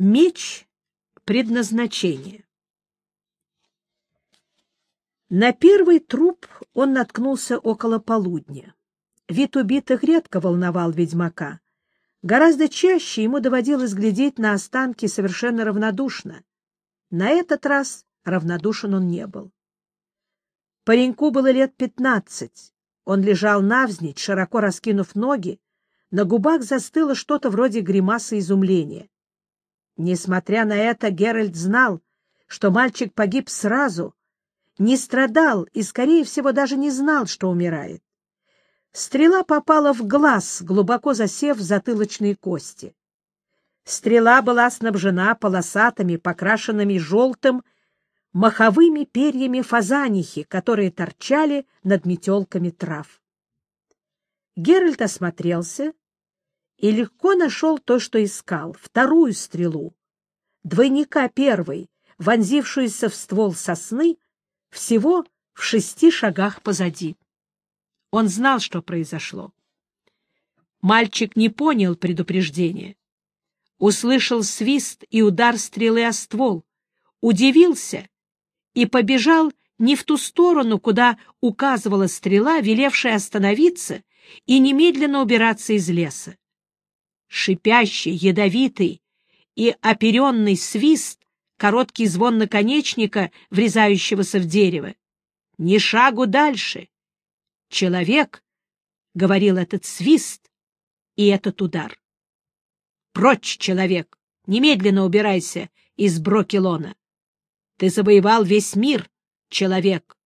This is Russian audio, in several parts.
Меч предназначения На первый труп он наткнулся около полудня. Вид убитых редко волновал ведьмака. Гораздо чаще ему доводилось глядеть на останки совершенно равнодушно. На этот раз равнодушен он не был. Пареньку было лет пятнадцать. Он лежал навзничь, широко раскинув ноги, на губах застыло что-то вроде гримасы изумления. Несмотря на это, Геральт знал, что мальчик погиб сразу, не страдал и, скорее всего, даже не знал, что умирает. Стрела попала в глаз, глубоко засев в затылочные кости. Стрела была снабжена полосатыми, покрашенными желтым, маховыми перьями фазанихи, которые торчали над метелками трав. Геральт осмотрелся и легко нашел то, что искал, вторую стрелу, двойника первой, вонзившуюся в ствол сосны, всего в шести шагах позади. Он знал, что произошло. Мальчик не понял предупреждения. Услышал свист и удар стрелы о ствол, удивился и побежал не в ту сторону, куда указывала стрела, велевшая остановиться и немедленно убираться из леса. Шипящий, ядовитый и оперенный свист, короткий звон наконечника, врезающегося в дерево. Ни шагу дальше. Человек, — говорил этот свист и этот удар. Прочь, человек! Немедленно убирайся из Брокелона. Ты завоевал весь мир, человек.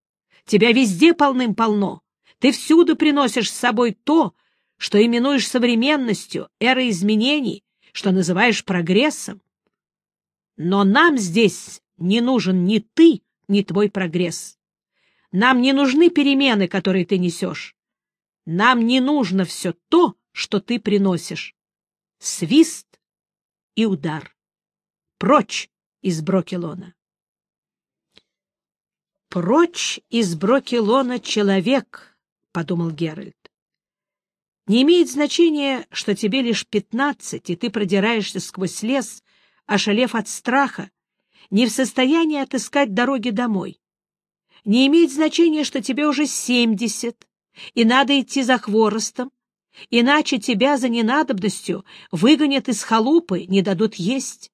Тебя везде полным-полно. Ты всюду приносишь с собой то, что именуешь современностью, эрой изменений, что называешь прогрессом. Но нам здесь не нужен ни ты, ни твой прогресс. Нам не нужны перемены, которые ты несешь. Нам не нужно все то, что ты приносишь. Свист и удар. Прочь из Брокелона. Прочь из Брокелона человек, — подумал Геральт. Не имеет значения, что тебе лишь пятнадцать, и ты продираешься сквозь лес, ошалев от страха, не в состоянии отыскать дороги домой. Не имеет значения, что тебе уже семьдесят, и надо идти за хворостом, иначе тебя за ненадобностью выгонят из халупы, не дадут есть.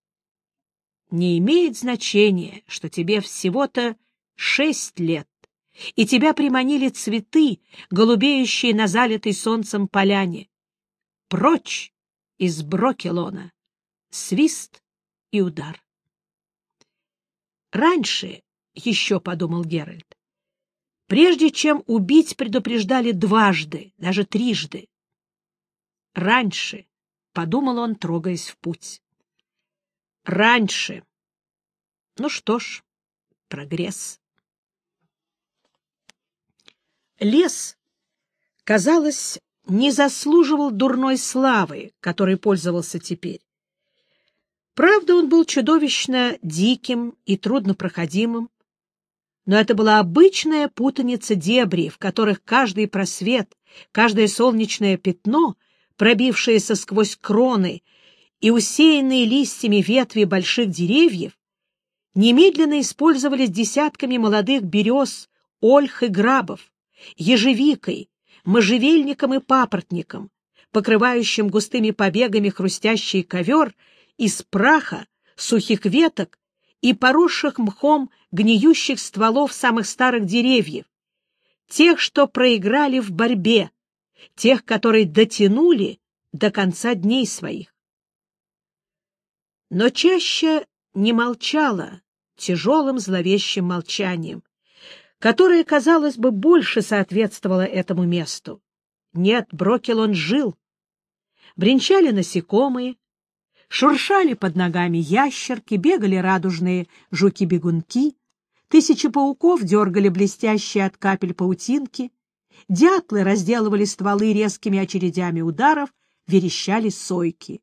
Не имеет значения, что тебе всего-то шесть лет, и тебя приманили цветы, голубеющие на залитой солнцем поляне. Прочь из Брокелона! Свист и удар. Раньше, еще подумал Геральт, прежде чем убить, предупреждали дважды, даже трижды. Раньше, подумал он, трогаясь в путь. Раньше. Ну что ж, прогресс. Лес, казалось, не заслуживал дурной славы, которой пользовался теперь. Правда, он был чудовищно диким и труднопроходимым, но это была обычная путаница дебри, в которых каждый просвет, каждое солнечное пятно, пробившееся сквозь кроны и усеянные листьями ветви больших деревьев, немедленно использовались десятками молодых берез, ольх и грабов ежевикой, можжевельником и папоротником, покрывающим густыми побегами хрустящий ковер из праха, сухих веток и поросших мхом гниющих стволов самых старых деревьев, тех, что проиграли в борьбе, тех, которые дотянули до конца дней своих. Но чаще не молчала тяжелым зловещим молчанием, которое, казалось бы, больше соответствовало этому месту. Нет, Брокелон жил. Бренчали насекомые, шуршали под ногами ящерки, бегали радужные жуки-бегунки, тысячи пауков дергали блестящие от капель паутинки, дятлы разделывали стволы резкими очередями ударов, верещали сойки.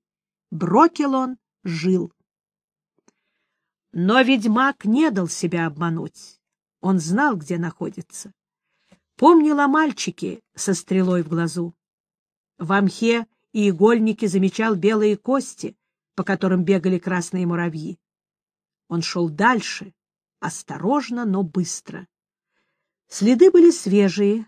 Брокелон жил. Но ведьмак не дал себя обмануть. Он знал, где находится. Помнил о мальчике со стрелой в глазу. В мхе и игольнике замечал белые кости, по которым бегали красные муравьи. Он шел дальше, осторожно, но быстро. Следы были свежие.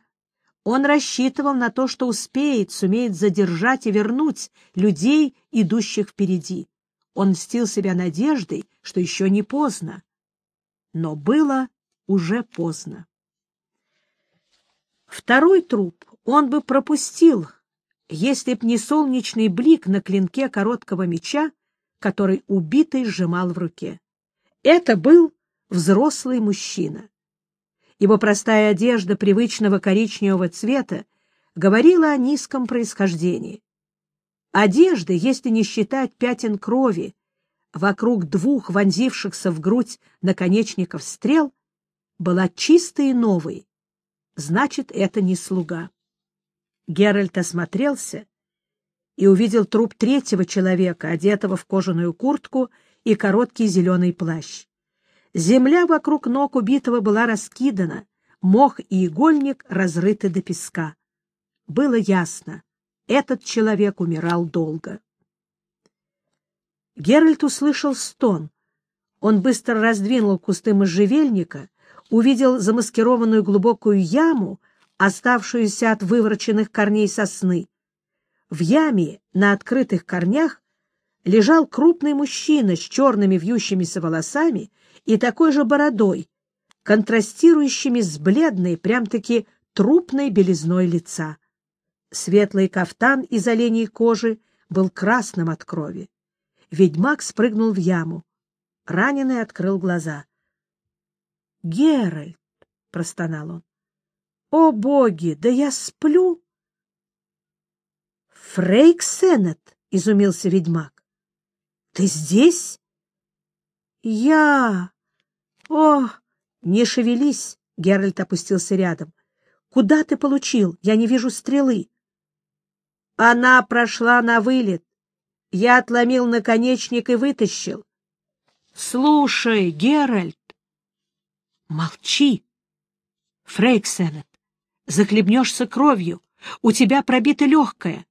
Он рассчитывал на то, что успеет, сумеет задержать и вернуть людей, идущих впереди. Он мстил себя надеждой, что еще не поздно. Но было уже поздно. Второй труп он бы пропустил, если б не солнечный блик на клинке короткого меча, который убитый сжимал в руке. Это был взрослый мужчина. Его простая одежда привычного коричневого цвета говорила о низком происхождении. Одежда, если не считать пятен крови, вокруг двух вонзившихся в грудь наконечников стрел, была чистой и новой. Значит, это не слуга. Геральт осмотрелся и увидел труп третьего человека, одетого в кожаную куртку и короткий зеленый плащ. Земля вокруг ног убитого была раскидана, мох и игольник разрыты до песка. Было ясно, этот человек умирал долго. Геральт услышал стон. Он быстро раздвинул кусты можжевельника, увидел замаскированную глубокую яму, оставшуюся от вывороченных корней сосны. В яме на открытых корнях лежал крупный мужчина с черными вьющимися волосами и такой же бородой, контрастирующими с бледной, прям-таки трупной белизной лица. Светлый кафтан из оленей кожи был красным от крови. Ведьмак спрыгнул в яму. Раненый открыл глаза. — Геральт! — простонал он. — О, боги! Да я сплю! — Фрейк Сеннет! — изумился ведьмак. Ты здесь? Я... О, не шевелись, Геральт опустился рядом. Куда ты получил? Я не вижу стрелы. Она прошла на вылет. Я отломил наконечник и вытащил. Слушай, Геральт. Молчи. Фрейксенет, захлебнешься кровью. У тебя пробито легкое.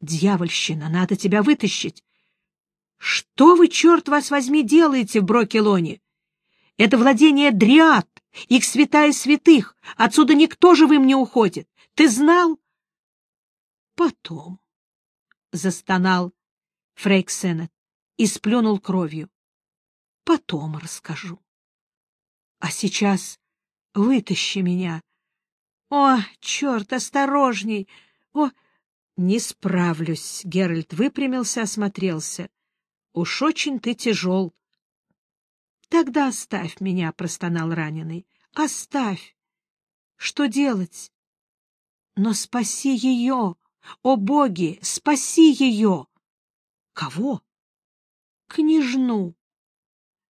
Дьявольщина, надо тебя вытащить. Что вы, черт вас возьми, делаете в Брокелоне? Это владение дриад, их святая святых. Отсюда никто живым не уходит. Ты знал? Потом, — застонал Фрейк Сеннет и сплюнул кровью. Потом расскажу. А сейчас вытащи меня. О, черт, осторожней! О, не справлюсь. Геральт выпрямился, осмотрелся. Уж очень ты тяжел. — Тогда оставь меня, — простонал раненый. — Оставь. Что делать? — Но спаси ее! О, боги, спаси ее! — Кого? — Княжну.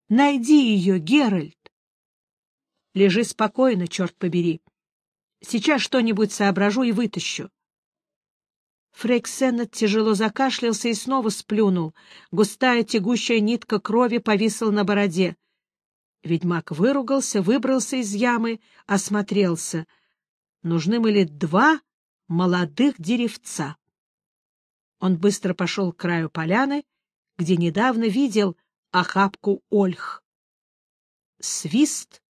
Найди ее, Геральт. Лежи спокойно, черт побери. Сейчас что-нибудь соображу и вытащу. Фрейк Сеннет тяжело закашлялся и снова сплюнул. Густая тягущая нитка крови повисла на бороде. Ведьмак выругался, выбрался из ямы, осмотрелся. Нужны были два молодых деревца. Он быстро пошел к краю поляны, где недавно видел охапку ольх. Свист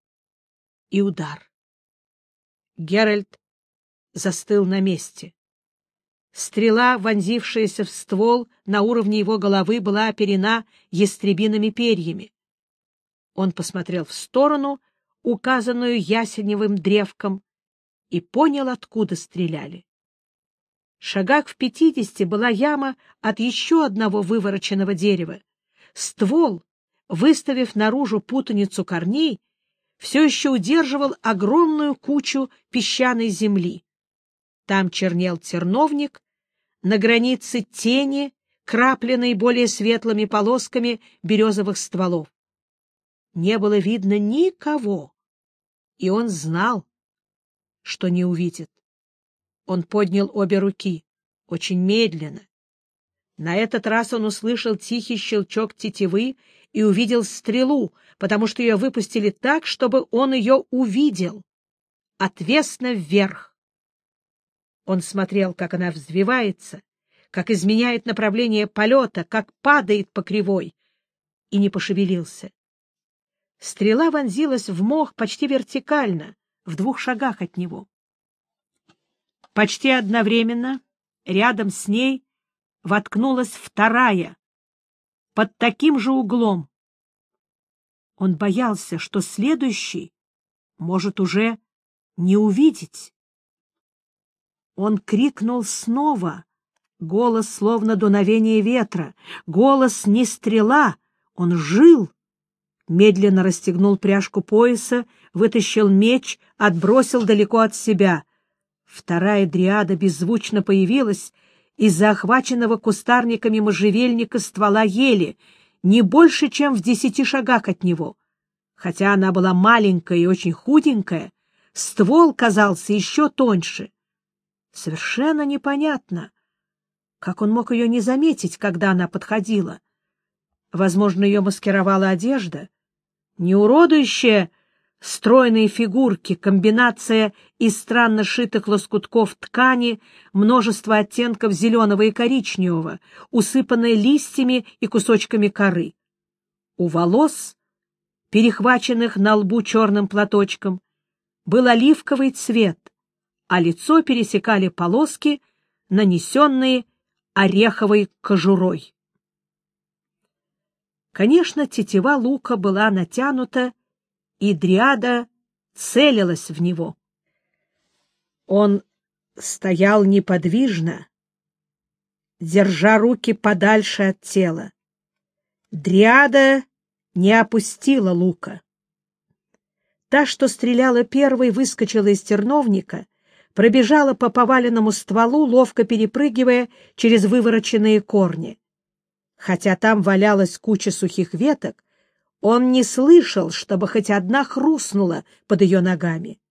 и удар. Геральт застыл на месте. Стрела, вонзившаяся в ствол на уровне его головы, была оперена ястребиными перьями. Он посмотрел в сторону, указанную ясеневым древком, и понял, откуда стреляли. В шагах в пятидесяти была яма от еще одного вывороченного дерева. Ствол, выставив наружу путаницу корней, все еще удерживал огромную кучу песчаной земли. Там чернел терновник, на границе тени, крапленной более светлыми полосками березовых стволов. Не было видно никого, и он знал, что не увидит. Он поднял обе руки, очень медленно. На этот раз он услышал тихий щелчок тетивы и увидел стрелу, потому что ее выпустили так, чтобы он ее увидел. Отвесно вверх. Он смотрел, как она взвивается, как изменяет направление полета, как падает по кривой, и не пошевелился. Стрела вонзилась в мох почти вертикально, в двух шагах от него. Почти одновременно рядом с ней воткнулась вторая, под таким же углом. Он боялся, что следующий может уже не увидеть. Он крикнул снова, голос словно дуновение ветра, голос не стрела, он жил. Медленно расстегнул пряжку пояса, вытащил меч, отбросил далеко от себя. Вторая дриада беззвучно появилась из-за охваченного кустарниками можжевельника ствола ели, не больше, чем в десяти шагах от него. Хотя она была маленькая и очень худенькая, ствол казался еще тоньше. Совершенно непонятно, как он мог ее не заметить, когда она подходила. Возможно, ее маскировала одежда, не уродующая стройные фигурки, комбинация из странно шитых лоскутков ткани, множество оттенков зеленого и коричневого, усыпанная листьями и кусочками коры. У волос, перехваченных на лбу черным платочком, был оливковый цвет, а лицо пересекали полоски, нанесенные ореховой кожурой. Конечно, тетива лука была натянута, и дриада целилась в него. Он стоял неподвижно, держа руки подальше от тела. Дриада не опустила лука. Та, что стреляла первой, выскочила из терновника, пробежала по поваленному стволу, ловко перепрыгивая через вывороченные корни. Хотя там валялась куча сухих веток, он не слышал, чтобы хоть одна хрустнула под ее ногами.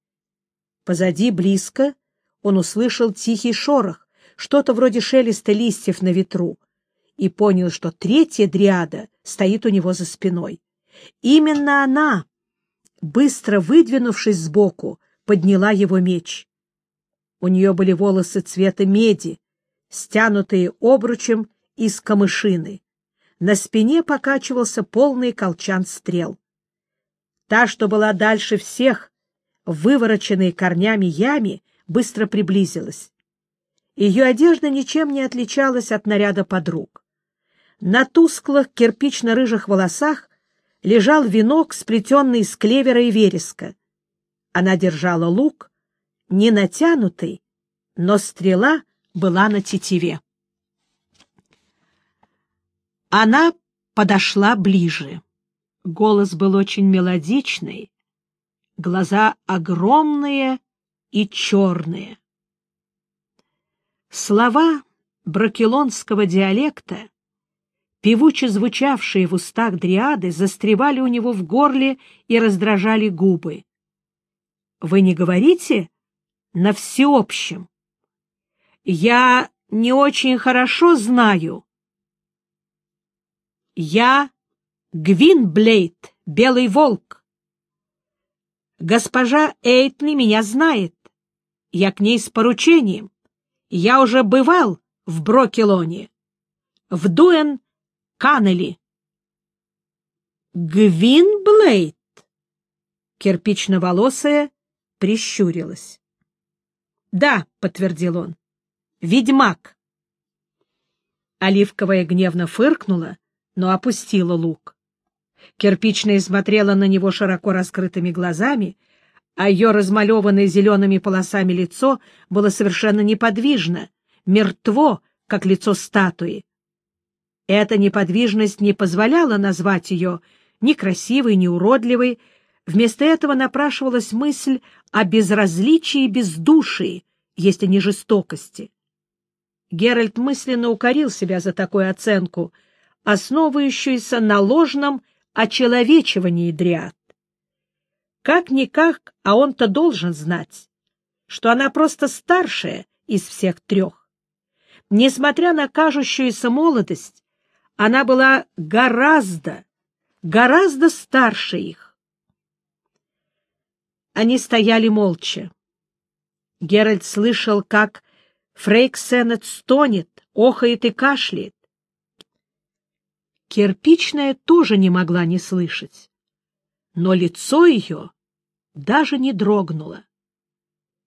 Позади, близко, он услышал тихий шорох, что-то вроде шелеста листьев на ветру, и понял, что третья дриада стоит у него за спиной. Именно она, быстро выдвинувшись сбоку, подняла его меч. У нее были волосы цвета меди, стянутые обручем из камышины. На спине покачивался полный колчан стрел. Та, что была дальше всех, вывороченной корнями ями, быстро приблизилась. Ее одежда ничем не отличалась от наряда подруг. На тусклых кирпично-рыжих волосах лежал венок, сплетенный из клевера и вереска. Она держала лук, не натянутый, но стрела была на тетиве. Она подошла ближе. Голос был очень мелодичный, глаза огромные и черные. Слова бракелонского диалекта, певуче звучавшие в устах дриады, застревали у него в горле и раздражали губы. «Вы не говорите на всеобщем? Я не очень хорошо знаю, я Гвинблейд, Белый Волк. Госпожа Эйтли меня знает. Я к ней с поручением. Я уже бывал в Брокелоне, в Дуэн Каннели. Гвинблейд? Кирпично-волосая прищурилась. Да, подтвердил он. Ведьмак. Оливковая гневно фыркнула но опустила лук. Кирпичная смотрела на него широко раскрытыми глазами, а ее размалеванное зелеными полосами лицо было совершенно неподвижно, мертво, как лицо статуи. Эта неподвижность не позволяла назвать ее ни красивой, ни уродливой, вместо этого напрашивалась мысль о безразличии и бездушии, если не жестокости. Геральт мысленно укорил себя за такую оценку — основывающуюся на ложном очеловечивании дриад. Как-никак, а он-то должен знать, что она просто старшая из всех трех. Несмотря на кажущуюся молодость, она была гораздо, гораздо старше их. Они стояли молча. Геральт слышал, как Фрейк Сеннет стонет, охает и кашляет. Кирпичная тоже не могла не слышать, но лицо ее даже не дрогнуло.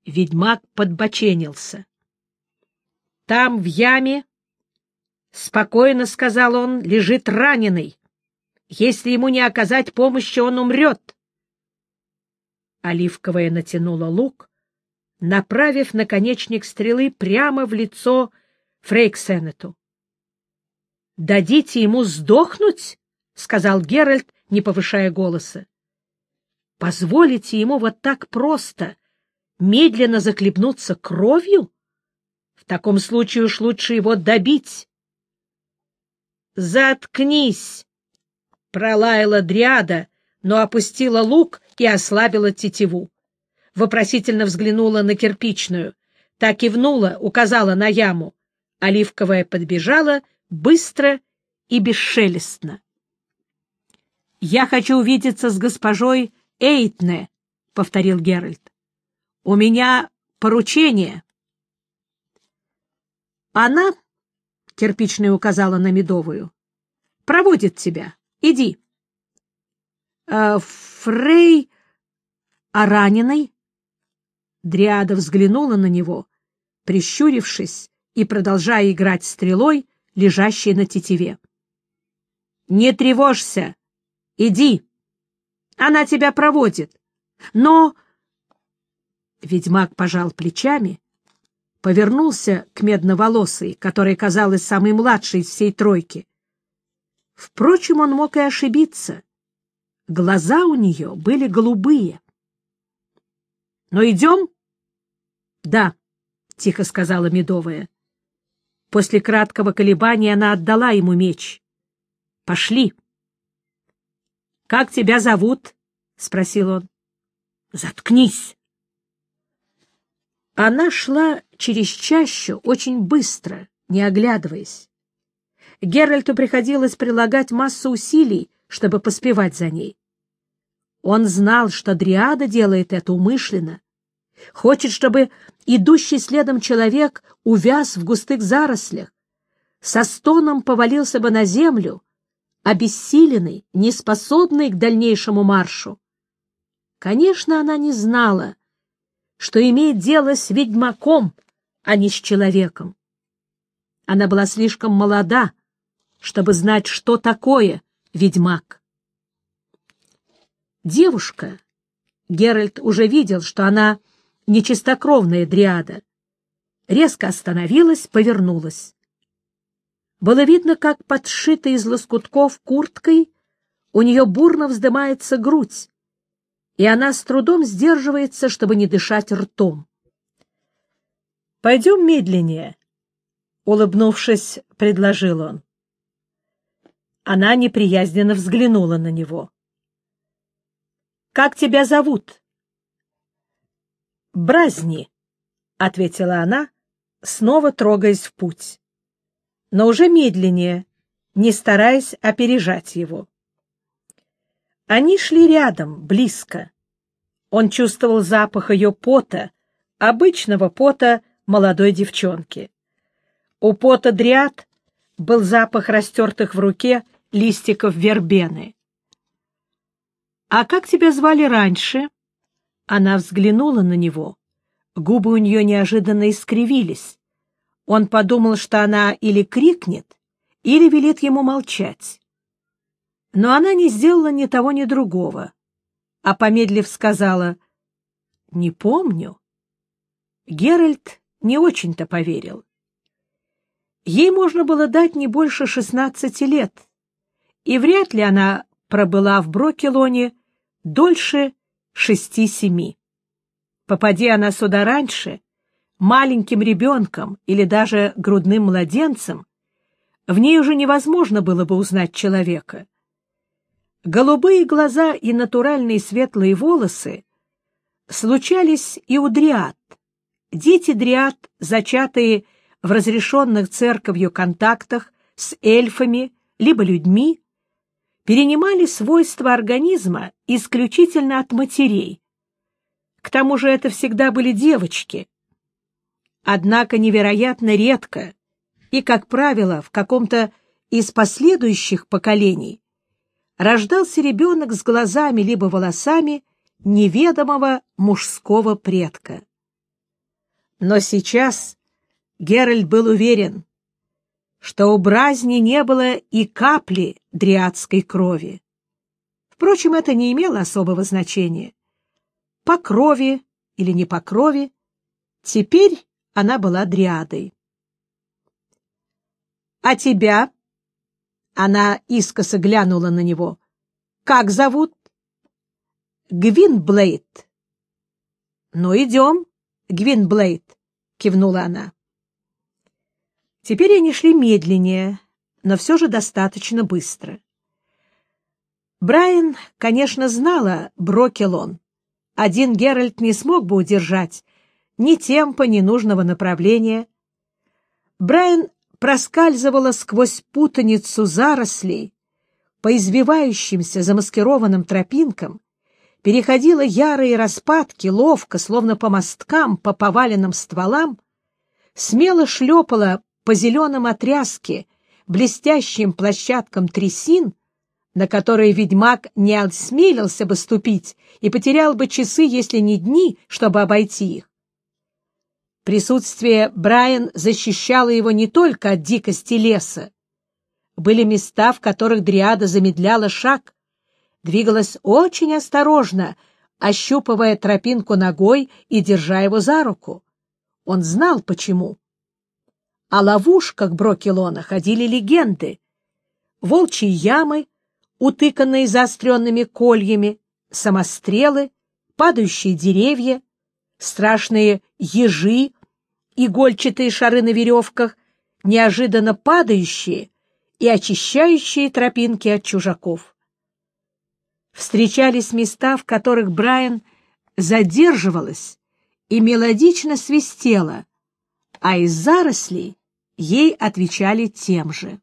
Ведьмак подбоченился. Там, в яме, — спокойно сказал он, — лежит раненый. Если ему не оказать помощи, он умрет. Оливковая натянула лук, направив наконечник стрелы прямо в лицо Фрейксенету. — Дадите ему сдохнуть? — сказал Геральт, не повышая голоса. — Позволите ему вот так просто, медленно захлебнуться кровью? В таком случае уж лучше его добить. — Заткнись! — пролаяла Дриада, но опустила лук и ослабила тетиву. Вопросительно взглянула на кирпичную. Так кивнула, указала на яму. Оливковая подбежала быстро и бесшелестно. — Я хочу увидеться с госпожой Эйтне, — повторил Геральт. — У меня поручение. Она, — кирпичная указала на Медовую, — проводит тебя. Иди. Э, Фрей... А раненый? Дриада взглянула на него, прищурившись и продолжая играть стрелой, лежащей на тетиве. — Не тревожься! Иди! Она тебя проводит. Но... Ведьмак пожал плечами, повернулся к медноволосой, которая казалась самой младшей из всей тройки. Впрочем, он мог и ошибиться. Глаза у нее были голубые. — Но идем? — Да, — тихо сказала Медовая. После краткого колебания она отдала ему меч. — Пошли. — Как тебя зовут? — спросил он. — Заткнись. Она шла через чащу очень быстро, не оглядываясь. Геральту приходилось прилагать массу усилий, чтобы поспевать за ней. Он знал, что Дриада делает это умышленно, хочет, чтобы идущий следом человек увяз в густых зарослях, со стоном повалился бы на землю, обессиленный, неспособный к дальнейшему маршу. Конечно, она не знала, что имеет дело с ведьмаком, а не с человеком. Она была слишком молода, чтобы знать, что такое ведьмак. Девушка, Геральт уже видел, что она нечистокровная дриада, резко остановилась, повернулась. Было видно, как подшитая из лоскутков курткой у нее бурно вздымается грудь, и она с трудом сдерживается, чтобы не дышать ртом. «Пойдем медленнее», — улыбнувшись, предложил он. Она неприязненно взглянула на него. «Как тебя зовут?» «Бразни», — ответила она, снова трогаясь в путь, но уже медленнее, не стараясь опережать его. Они шли рядом, близко. Он чувствовал запах ее пота, обычного пота молодой девчонки. У пота дриад был запах растертых в руке листиков вербены. «А как тебя звали раньше?» Она взглянула на него. Губы у нее неожиданно искривились. Он подумал, что она или крикнет, или велит ему молчать. Но она не сделала ни того, ни другого, а, помедлив, сказала «Не помню». Геральт не очень-то поверил. Ей можно было дать не больше шестнадцати лет, и вряд ли она пробыла в Брокелоне дольше шести-семи. Попади она сюда раньше, маленьким ребенком или даже грудным младенцем, в ней уже невозможно было бы узнать человека. Голубые глаза и натуральные светлые волосы случались и у дриад. Дети дриад, зачатые в разрешенных церковью контактах с эльфами либо людьми, перенимали свойства организма исключительно от матерей. К тому же это всегда были девочки. Однако невероятно редко, и, как правило, в каком-то из последующих поколений рождался ребенок с глазами либо волосами неведомого мужского предка. Но сейчас Геральт был уверен, что у Бразни не было и капли дриадской крови. Впрочем, это не имело особого значения. По крови или не по крови, теперь она была дриадой. «А тебя?» Она искоса глянула на него. «Как зовут?» «Гвинблейд». «Ну, идем, Гвинблейд», — кивнула она. Теперь они шли медленнее, но все же достаточно быстро. Брайан, конечно, знала Брокелон. Один Геральт не смог бы удержать ни темпа, ни нужного направления. Брайан проскальзывала сквозь путаницу зарослей по извивающимся замаскированным тропинкам, переходила ярые распадки, ловко, словно по мосткам, по поваленным стволам, смело шлепала по зеленым отряске, блестящим площадкам трясин, на которые ведьмак не осмелился бы ступить и потерял бы часы, если не дни, чтобы обойти их. Присутствие Брайан защищало его не только от дикости леса. Были места, в которых Дриада замедляла шаг, двигалась очень осторожно, ощупывая тропинку ногой и держа его за руку. Он знал, почему. О ловушках Брокелона ходили легенды. Волчьи ямы, утыканные заостренными кольями, самострелы, падающие деревья, страшные ежи, игольчатые шары на веревках, неожиданно падающие и очищающие тропинки от чужаков. Встречались места, в которых Брайан задерживалась и мелодично свистела, а из зарослей ей отвечали тем же.